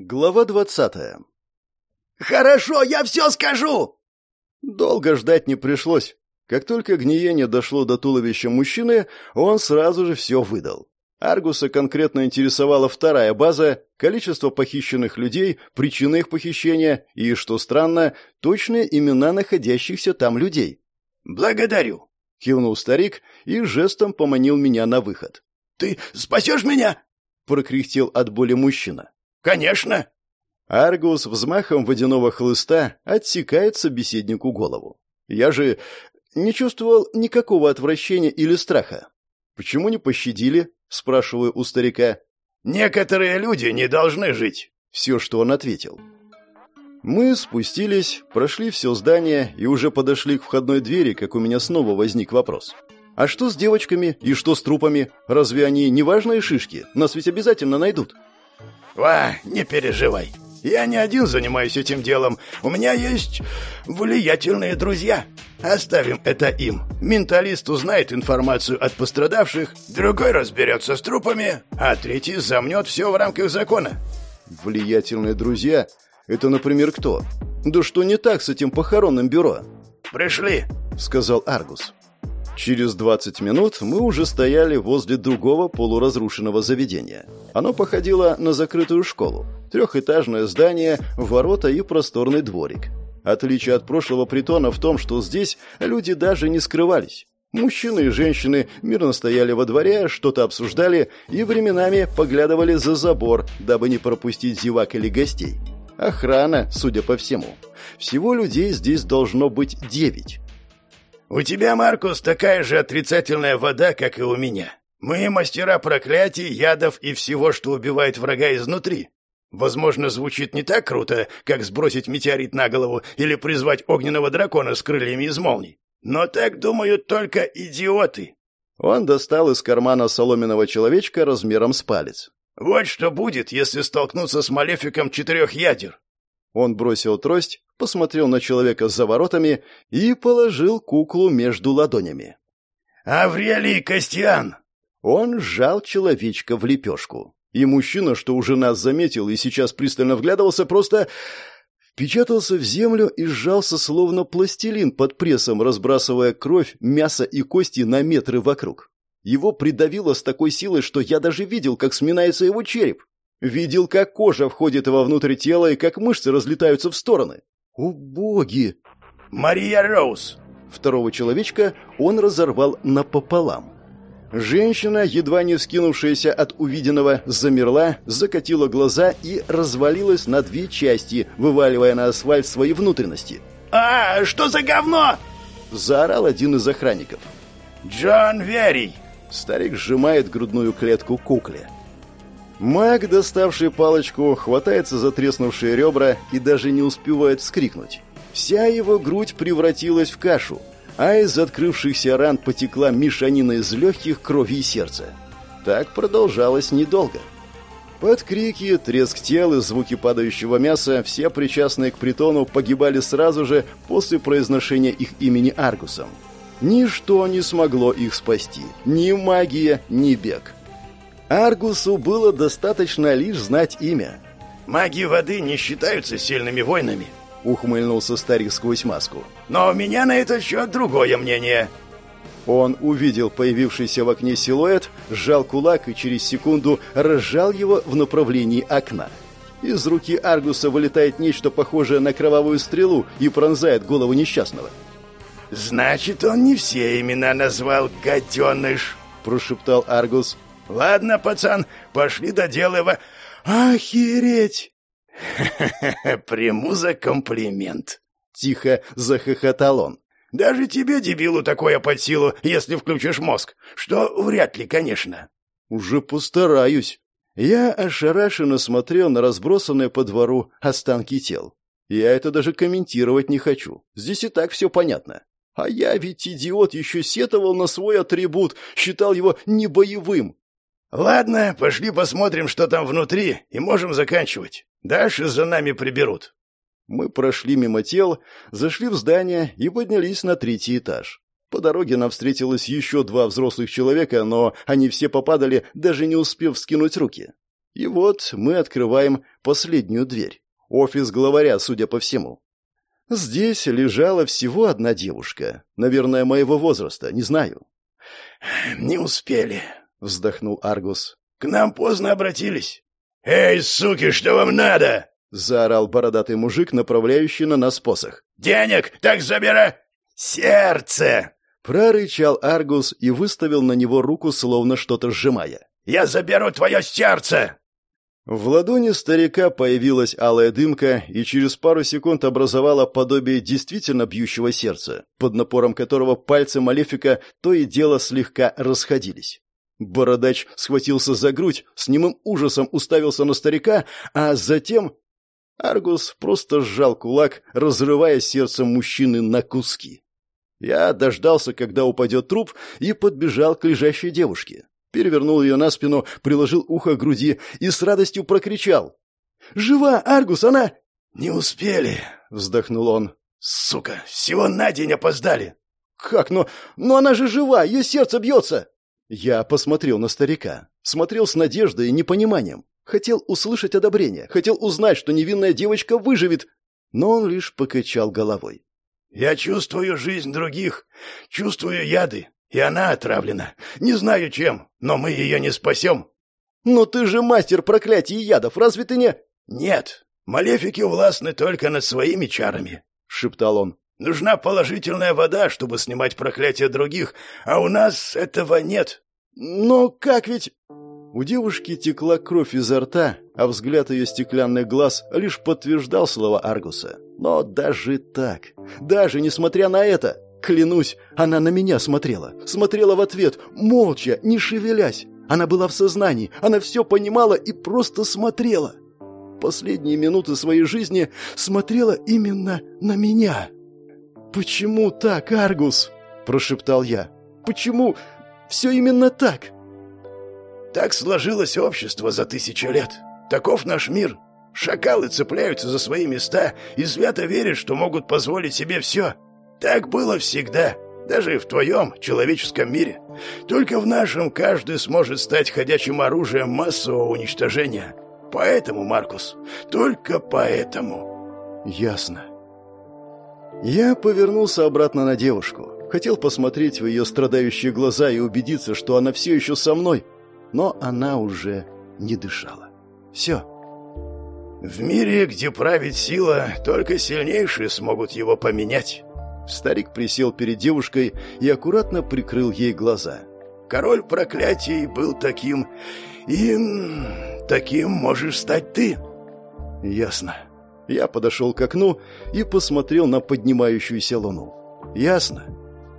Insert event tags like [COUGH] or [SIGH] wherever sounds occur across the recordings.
Глава двадцатая. «Хорошо, я все скажу!» Долго ждать не пришлось. Как только гниение дошло до туловища мужчины, он сразу же все выдал. Аргуса конкретно интересовала вторая база, количество похищенных людей, причины их похищения и, что странно, точные имена находящихся там людей. «Благодарю», — кивнул старик и жестом поманил меня на выход. «Ты спасешь меня?» — прокряхтел от боли мужчина. «Конечно!» Аргус взмахом водяного хлыста отсекает собеседнику голову. Я же не чувствовал никакого отвращения или страха. «Почему не пощадили?» — спрашиваю у старика. «Некоторые люди не должны жить», — все, что он ответил. Мы спустились, прошли все здание и уже подошли к входной двери, как у меня снова возник вопрос. «А что с девочками и что с трупами? Разве они не важные шишки? Нас ведь обязательно найдут». «Ва, не переживай. Я не один занимаюсь этим делом. У меня есть влиятельные друзья. Оставим это им. Менталист узнает информацию от пострадавших, другой разберется с трупами, а третий замнет все в рамках закона». «Влиятельные друзья? Это, например, кто? Да что не так с этим похоронным бюро?» «Пришли», — сказал Аргус. Через 20 минут мы уже стояли возле другого полуразрушенного заведения. Оно походило на закрытую школу. Трехэтажное здание, ворота и просторный дворик. Отличие от прошлого притона в том, что здесь люди даже не скрывались. Мужчины и женщины мирно стояли во дворе, что-то обсуждали и временами поглядывали за забор, дабы не пропустить зевак или гостей. Охрана, судя по всему. Всего людей здесь должно быть девять. «У тебя, Маркус, такая же отрицательная вода, как и у меня. Мы мастера проклятий, ядов и всего, что убивает врага изнутри. Возможно, звучит не так круто, как сбросить метеорит на голову или призвать огненного дракона с крыльями из молний. Но так думают только идиоты». Он достал из кармана соломенного человечка размером с палец. «Вот что будет, если столкнуться с малефиком четырех ядер. Он бросил трость, посмотрел на человека за воротами и положил куклу между ладонями. «Аврелий Костян!» Он сжал человечка в лепешку. И мужчина, что уже нас заметил и сейчас пристально вглядывался, просто впечатался в землю и сжался словно пластилин под прессом, разбрасывая кровь, мясо и кости на метры вокруг. Его придавило с такой силой, что я даже видел, как сминается его череп. Видел, как кожа входит вовнутрь тела и как мышцы разлетаются в стороны. О, боги! Мария Роуз! Второго человечка он разорвал напополам. Женщина, едва не вскинувшаяся от увиденного, замерла, закатила глаза и развалилась на две части, вываливая на асфальт свои внутренности. «А, что за говно?» – заорал один из охранников. «Джон Верий!» Старик сжимает грудную клетку кукле. Маг, доставший палочку, хватается за треснувшие ребра и даже не успевает вскрикнуть. Вся его грудь превратилась в кашу, а из открывшихся ран потекла мешанина из легких, крови и сердца. Так продолжалось недолго. Под крики, треск тел и звуки падающего мяса все причастные к притону погибали сразу же после произношения их имени Аргусом. Ничто не смогло их спасти. Ни магия, ни бег. Аргусу было достаточно лишь знать имя. «Маги воды не считаются сильными воинами», — ухмыльнулся старик сквозь маску. «Но у меня на этот счет другое мнение». Он увидел появившийся в окне силуэт, сжал кулак и через секунду разжал его в направлении окна. Из руки Аргуса вылетает нечто похожее на кровавую стрелу и пронзает голову несчастного. «Значит, он не все имена назвал, гаденыш!» – прошептал Аргус. Ладно, пацан, пошли до дела. Охереть! [LAUGHS] Приму за комплимент. Тихо захохотал он. Даже тебе, дебилу, такое под силу, если включишь мозг. Что вряд ли, конечно. Уже постараюсь. Я ошарашенно смотрел на разбросанные по двору останки тел. Я это даже комментировать не хочу. Здесь и так все понятно. А я ведь, идиот, еще сетовал на свой атрибут, считал его небоевым. «Ладно, пошли посмотрим, что там внутри, и можем заканчивать. Дальше за нами приберут». Мы прошли мимо тел, зашли в здание и поднялись на третий этаж. По дороге нам встретилось еще два взрослых человека, но они все попадали, даже не успев скинуть руки. И вот мы открываем последнюю дверь. Офис главаря, судя по всему. Здесь лежала всего одна девушка. Наверное, моего возраста, не знаю. «Не успели», — вздохнул Аргус. «К нам поздно обратились». «Эй, суки, что вам надо?» — заорал бородатый мужик, направляющий на нас посох. «Денег! Так забира...» «Сердце!» — прорычал Аргус и выставил на него руку, словно что-то сжимая. «Я заберу твое сердце!» В ладони старика появилась алая дымка и через пару секунд образовала подобие действительно бьющего сердца, под напором которого пальцы Малефика то и дело слегка расходились. Бородач схватился за грудь, с немым ужасом уставился на старика, а затем... Аргус просто сжал кулак, разрывая сердце мужчины на куски. Я дождался, когда упадет труп, и подбежал к лежащей девушке перевернул ее на спину, приложил ухо к груди и с радостью прокричал. «Жива, Аргус, она...» «Не успели», — вздохнул он. «Сука, всего на день опоздали». «Как? Но, но она же жива, ее сердце бьется!» Я посмотрел на старика. Смотрел с надеждой и непониманием. Хотел услышать одобрение, хотел узнать, что невинная девочка выживет, но он лишь покачал головой. «Я чувствую жизнь других, чувствую яды, и она отравлена. Не знаю чем, но мы ее не спасем. Но ты же мастер проклятий и ядов, разве ты не... Нет, малефики властны только над своими чарами, шептал он. Нужна положительная вода, чтобы снимать проклятия других, а у нас этого нет. Но как ведь... У девушки текла кровь изо рта, а взгляд ее стеклянных глаз лишь подтверждал слова Аргуса. Но даже так, даже несмотря на это, Клянусь, она на меня смотрела. Смотрела в ответ, молча, не шевелясь. Она была в сознании, она все понимала и просто смотрела. Последние минуты своей жизни смотрела именно на меня. «Почему так, Аргус?» – прошептал я. «Почему все именно так?» «Так сложилось общество за тысячи лет. Таков наш мир. Шакалы цепляются за свои места и свято верят, что могут позволить себе все». Так было всегда, даже в твоем человеческом мире. Только в нашем каждый сможет стать ходячим оружием массового уничтожения. Поэтому, Маркус, только поэтому. Ясно. Я повернулся обратно на девушку. Хотел посмотреть в ее страдающие глаза и убедиться, что она все еще со мной, но она уже не дышала. Все. В мире, где правит сила, только сильнейшие смогут его поменять. Старик присел перед девушкой и аккуратно прикрыл ей глаза. «Король проклятий был таким, и таким можешь стать ты». «Ясно». Я подошел к окну и посмотрел на поднимающуюся луну. «Ясно.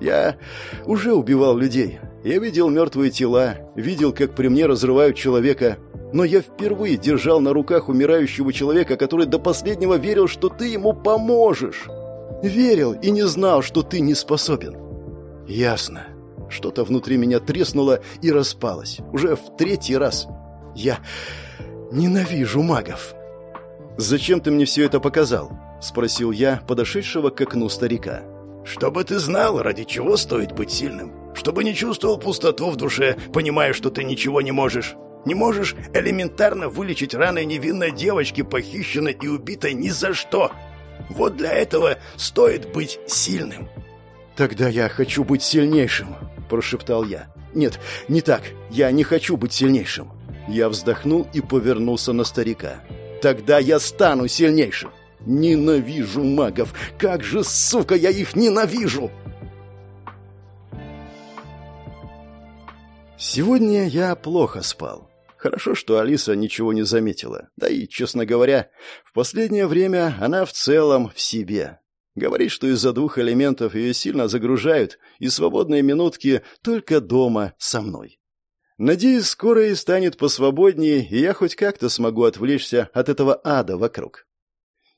Я уже убивал людей. Я видел мертвые тела, видел, как при мне разрывают человека, но я впервые держал на руках умирающего человека, который до последнего верил, что ты ему поможешь». Верил и не знал, что ты не способен. Ясно. Что-то внутри меня треснуло и распалось. Уже в третий раз. Я ненавижу магов. «Зачем ты мне все это показал?» — спросил я подошедшего к окну старика. «Чтобы ты знал, ради чего стоит быть сильным. Чтобы не чувствовал пустоту в душе, понимая, что ты ничего не можешь. Не можешь элементарно вылечить раны невинной девочки, похищенной и убитой ни за что. Вот для этого стоит быть сильным. Тогда я хочу быть сильнейшим, прошептал я. Нет, не так. Я не хочу быть сильнейшим. Я вздохнул и повернулся на старика. Тогда я стану сильнейшим. Ненавижу магов. Как же, сука, я их ненавижу. Сегодня я плохо спал. Хорошо, что Алиса ничего не заметила. Да и, честно говоря, в последнее время она в целом в себе. Говорит, что из-за двух элементов ее сильно загружают, и свободные минутки только дома со мной. Надеюсь, скоро и станет посвободнее, и я хоть как-то смогу отвлечься от этого ада вокруг.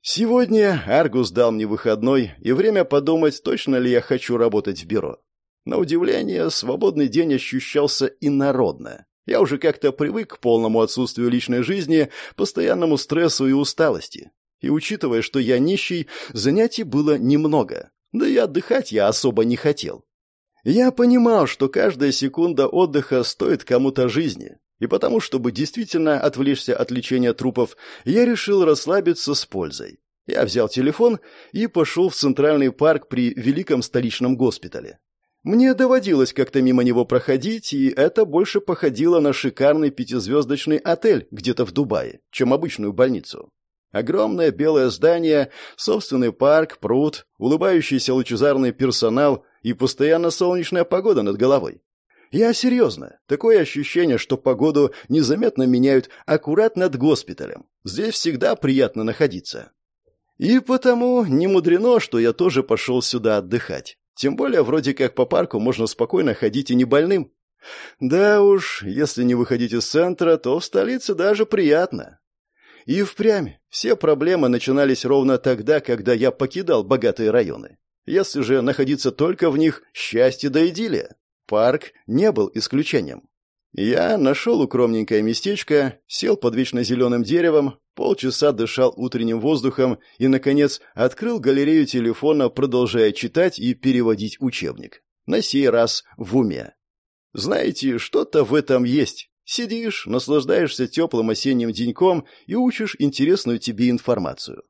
Сегодня Аргус дал мне выходной, и время подумать, точно ли я хочу работать в бюро. На удивление, свободный день ощущался инородно. Я уже как-то привык к полному отсутствию личной жизни, постоянному стрессу и усталости. И учитывая, что я нищий, занятий было немного. Да и отдыхать я особо не хотел. Я понимал, что каждая секунда отдыха стоит кому-то жизни. И потому, чтобы действительно отвлечься от лечения трупов, я решил расслабиться с пользой. Я взял телефон и пошел в Центральный парк при Великом столичном госпитале. Мне доводилось как-то мимо него проходить, и это больше походило на шикарный пятизвездочный отель где-то в Дубае, чем обычную больницу. Огромное белое здание, собственный парк, пруд, улыбающийся лучезарный персонал и постоянно солнечная погода над головой. Я серьезно. Такое ощущение, что погоду незаметно меняют аккурат над госпиталем. Здесь всегда приятно находиться. И потому не мудрено, что я тоже пошел сюда отдыхать. Тем более, вроде как по парку можно спокойно ходить и не больным. Да уж, если не выходить из центра, то в столице даже приятно. И впрямь, все проблемы начинались ровно тогда, когда я покидал богатые районы. Если же находиться только в них, счастье да идиллия. Парк не был исключением. Я нашел укромненькое местечко, сел под вечно зеленым деревом, полчаса дышал утренним воздухом и, наконец, открыл галерею телефона, продолжая читать и переводить учебник. На сей раз в уме. Знаете, что-то в этом есть. Сидишь, наслаждаешься теплым осенним деньком и учишь интересную тебе информацию.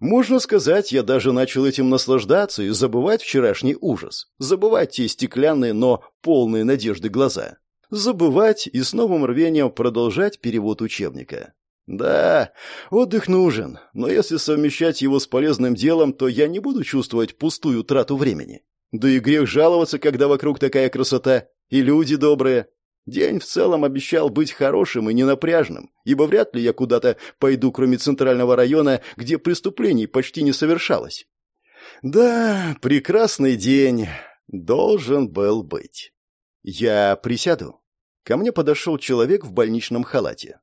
Можно сказать, я даже начал этим наслаждаться и забывать вчерашний ужас, забывать те стеклянные, но полные надежды глаза забывать и с новым рвением продолжать перевод учебника. Да, отдых нужен, но если совмещать его с полезным делом, то я не буду чувствовать пустую трату времени. Да и грех жаловаться, когда вокруг такая красота, и люди добрые. День в целом обещал быть хорошим и ненапряжным, ибо вряд ли я куда-то пойду, кроме центрального района, где преступлений почти не совершалось. Да, прекрасный день должен был быть. Я присяду. Ко мне подошел человек в больничном халате.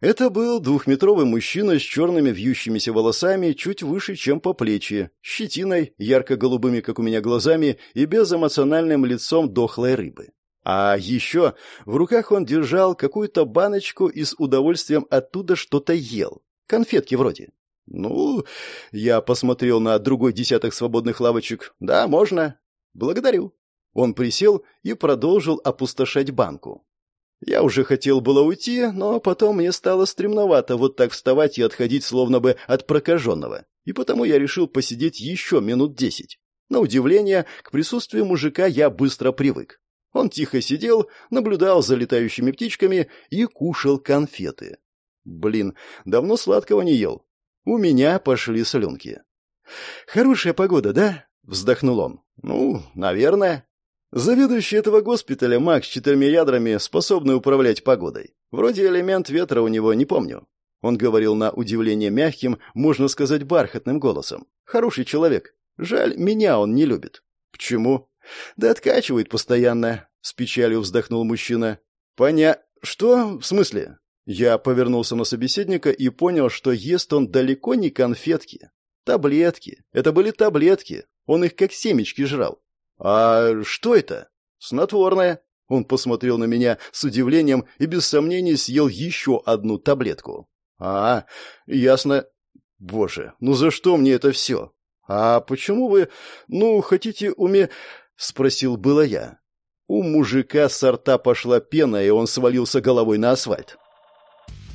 Это был двухметровый мужчина с черными вьющимися волосами, чуть выше, чем по плечи, щетиной, ярко-голубыми, как у меня, глазами и безэмоциональным лицом дохлой рыбы. А еще в руках он держал какую-то баночку и с удовольствием оттуда что-то ел. Конфетки вроде. Ну, я посмотрел на другой десяток свободных лавочек. Да, можно. Благодарю. Он присел и продолжил опустошать банку. Я уже хотел было уйти, но потом мне стало стремновато вот так вставать и отходить словно бы от прокаженного, и потому я решил посидеть еще минут десять. На удивление, к присутствию мужика я быстро привык. Он тихо сидел, наблюдал за летающими птичками и кушал конфеты. Блин, давно сладкого не ел. У меня пошли слюнки. «Хорошая погода, да?» — вздохнул он. «Ну, наверное». Заведующий этого госпиталя, маг с четырьмя ядрами, способный управлять погодой. Вроде элемент ветра у него, не помню. Он говорил на удивление мягким, можно сказать, бархатным голосом. Хороший человек. Жаль, меня он не любит. Почему? Да откачивает постоянно, с печалью вздохнул мужчина. Поня... Что? В смысле? Я повернулся на собеседника и понял, что ест он далеко не конфетки. Таблетки. Это были таблетки. Он их как семечки жрал. «А что это?» «Снотворное». Он посмотрел на меня с удивлением и без сомнений съел еще одну таблетку. «А, ясно. Боже, ну за что мне это все? А почему вы, ну, хотите уме...» — спросил было я. У мужика с рта пошла пена, и он свалился головой на асфальт.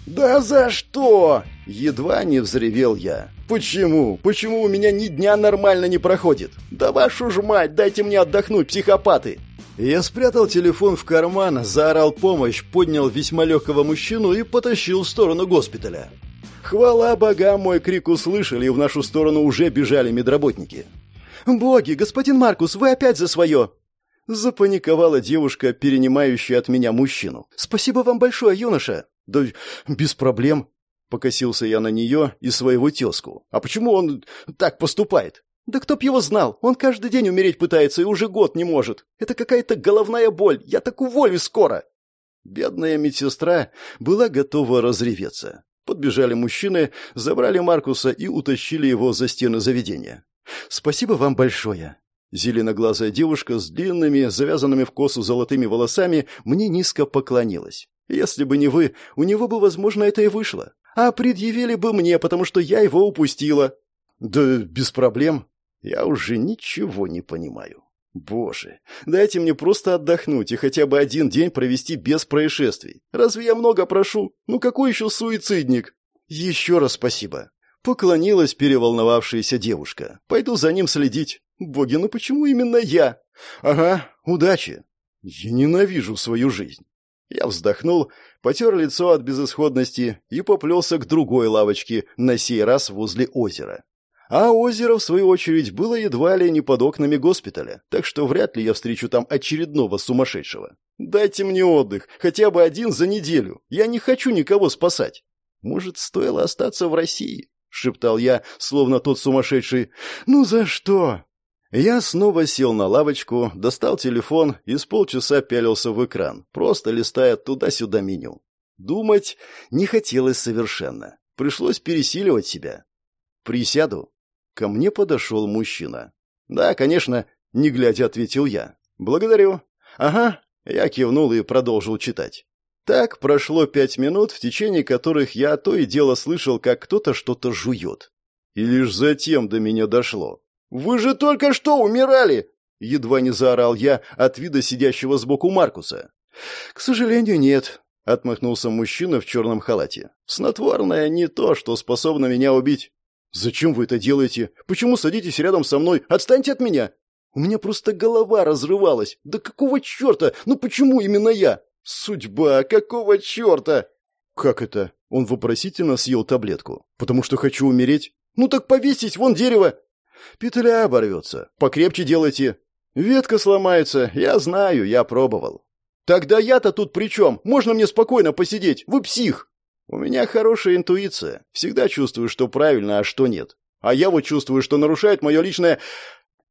«Да за что?» — едва не взревел я. «Почему? Почему у меня ни дня нормально не проходит? Да вашу ж мать, дайте мне отдохнуть, психопаты!» Я спрятал телефон в карман, заорал помощь, поднял весьма легкого мужчину и потащил в сторону госпиталя. Хвала богам, мой крик услышали, и в нашу сторону уже бежали медработники. «Боги, господин Маркус, вы опять за свое!» Запаниковала девушка, перенимающая от меня мужчину. «Спасибо вам большое, юноша!» «Да без проблем», — покосился я на нее и своего тезку. «А почему он так поступает?» «Да кто б его знал? Он каждый день умереть пытается и уже год не может. Это какая-то головная боль. Я так уволю скоро!» Бедная медсестра была готова разреветься. Подбежали мужчины, забрали Маркуса и утащили его за стены заведения. «Спасибо вам большое!» Зеленоглазая девушка с длинными, завязанными в косу золотыми волосами мне низко поклонилась. Если бы не вы, у него бы, возможно, это и вышло. А предъявили бы мне, потому что я его упустила. Да без проблем. Я уже ничего не понимаю. Боже, дайте мне просто отдохнуть и хотя бы один день провести без происшествий. Разве я много прошу? Ну какой еще суицидник? Еще раз спасибо. Поклонилась переволновавшаяся девушка. Пойду за ним следить. Боги, ну почему именно я? Ага, удачи. Я ненавижу свою жизнь. Я вздохнул, потер лицо от безысходности и поплелся к другой лавочке, на сей раз возле озера. А озеро, в свою очередь, было едва ли не под окнами госпиталя, так что вряд ли я встречу там очередного сумасшедшего. Дайте мне отдых, хотя бы один за неделю. Я не хочу никого спасать. Может, стоило остаться в России? Шептал я, словно тот сумасшедший. Ну за что? Я снова сел на лавочку, достал телефон и с полчаса пялился в экран, просто листая туда-сюда меню. Думать не хотелось совершенно. Пришлось пересиливать себя. Присяду, Ко мне подошел мужчина. «Да, конечно», — не глядя ответил я. «Благодарю». «Ага», — я кивнул и продолжил читать. Так прошло пять минут, в течение которых я то и дело слышал, как кто-то что-то жует. И лишь затем до меня дошло. «Вы же только что умирали!» Едва не заорал я от вида сидящего сбоку Маркуса. «К сожалению, нет», — отмахнулся мужчина в черном халате. «Снотворное не то, что способно меня убить. «Зачем вы это делаете? Почему садитесь рядом со мной? Отстаньте от меня!» «У меня просто голова разрывалась. Да какого черта? Ну почему именно я?» «Судьба! Какого черта?» «Как это?» Он вопросительно съел таблетку. «Потому что хочу умереть?» «Ну так повесить, вон дерево!» «Петля оборвется. Покрепче делайте». «Ветка сломается. Я знаю, я пробовал». «Тогда я-то тут при чем? Можно мне спокойно посидеть? Вы псих!» У меня хорошая интуиция. Всегда чувствую, что правильно, а что нет. А я вот чувствую, что нарушает мое личное...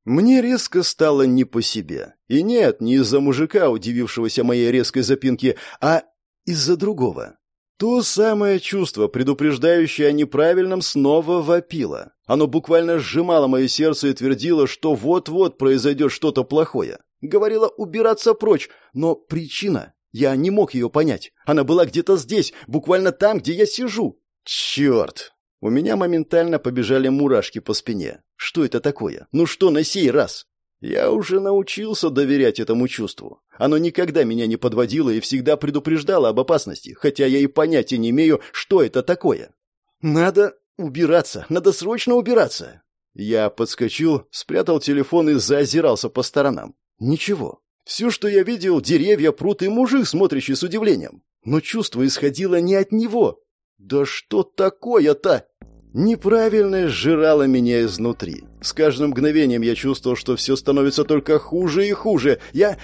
Мне резко стало не по себе. И нет, не из-за мужика, удивившегося моей резкой запинки, а из-за другого. То самое чувство, предупреждающее о неправильном, снова вопило. Оно буквально сжимало мое сердце и твердило, что вот-вот произойдет что-то плохое. Говорило убираться прочь, но причина я не мог ее понять. Она была где-то здесь, буквально там, где я сижу. Черт! У меня моментально побежали мурашки по спине. Что это такое? Ну что на сей раз? Я уже научился доверять этому чувству. Оно никогда меня не подводило и всегда предупреждало об опасности, хотя я и понятия не имею, что это такое. Надо убираться, надо срочно убираться. Я подскочил, спрятал телефон и заозирался по сторонам. Ничего. Все, что я видел, деревья, пруд и мужик, смотрящий с удивлением. Но чувство исходило не от него. Да что такое-то? Неправильное сжирало меня изнутри. С каждым мгновением я чувствовал, что все становится только хуже и хуже. Я...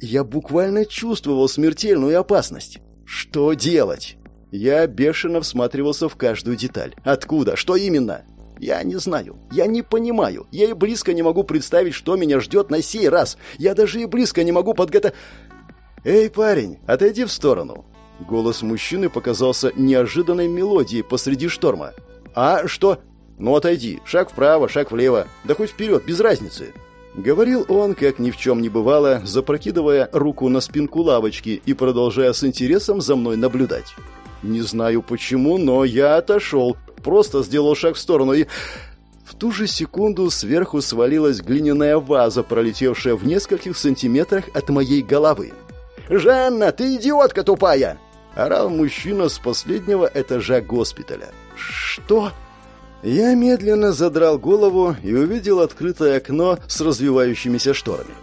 я буквально чувствовал смертельную опасность. Что делать? Я бешено всматривался в каждую деталь. Откуда? Что именно? Я не знаю. Я не понимаю. Я и близко не могу представить, что меня ждет на сей раз. Я даже и близко не могу подготовить... «Эй, парень, отойди в сторону!» Голос мужчины показался неожиданной мелодией посреди шторма. «А что?» «Ну, отойди. Шаг вправо, шаг влево. Да хоть вперед, без разницы». Говорил он, как ни в чем не бывало, запрокидывая руку на спинку лавочки и продолжая с интересом за мной наблюдать. Не знаю почему, но я отошел, просто сделал шаг в сторону и... В ту же секунду сверху свалилась глиняная ваза, пролетевшая в нескольких сантиметрах от моей головы. «Жанна, ты идиотка тупая!» — орал мужчина с последнего этажа госпиталя. «Что?» Я медленно задрал голову и увидел открытое окно с развивающимися шторами.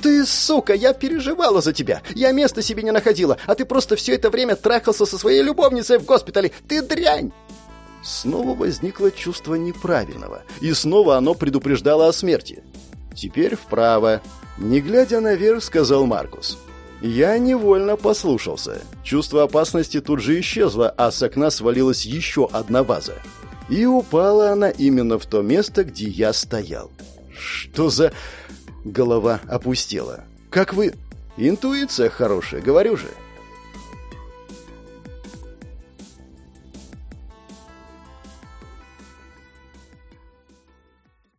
«Ты, сука, я переживала за тебя. Я места себе не находила, а ты просто все это время трахался со своей любовницей в госпитале. Ты дрянь!» Снова возникло чувство неправильного, и снова оно предупреждало о смерти. «Теперь вправо», — не глядя наверх, сказал Маркус. Я невольно послушался. Чувство опасности тут же исчезло, а с окна свалилась еще одна ваза. И упала она именно в то место, где я стоял. «Что за...» Голова опустела. «Как вы...» «Интуиция хорошая, говорю же.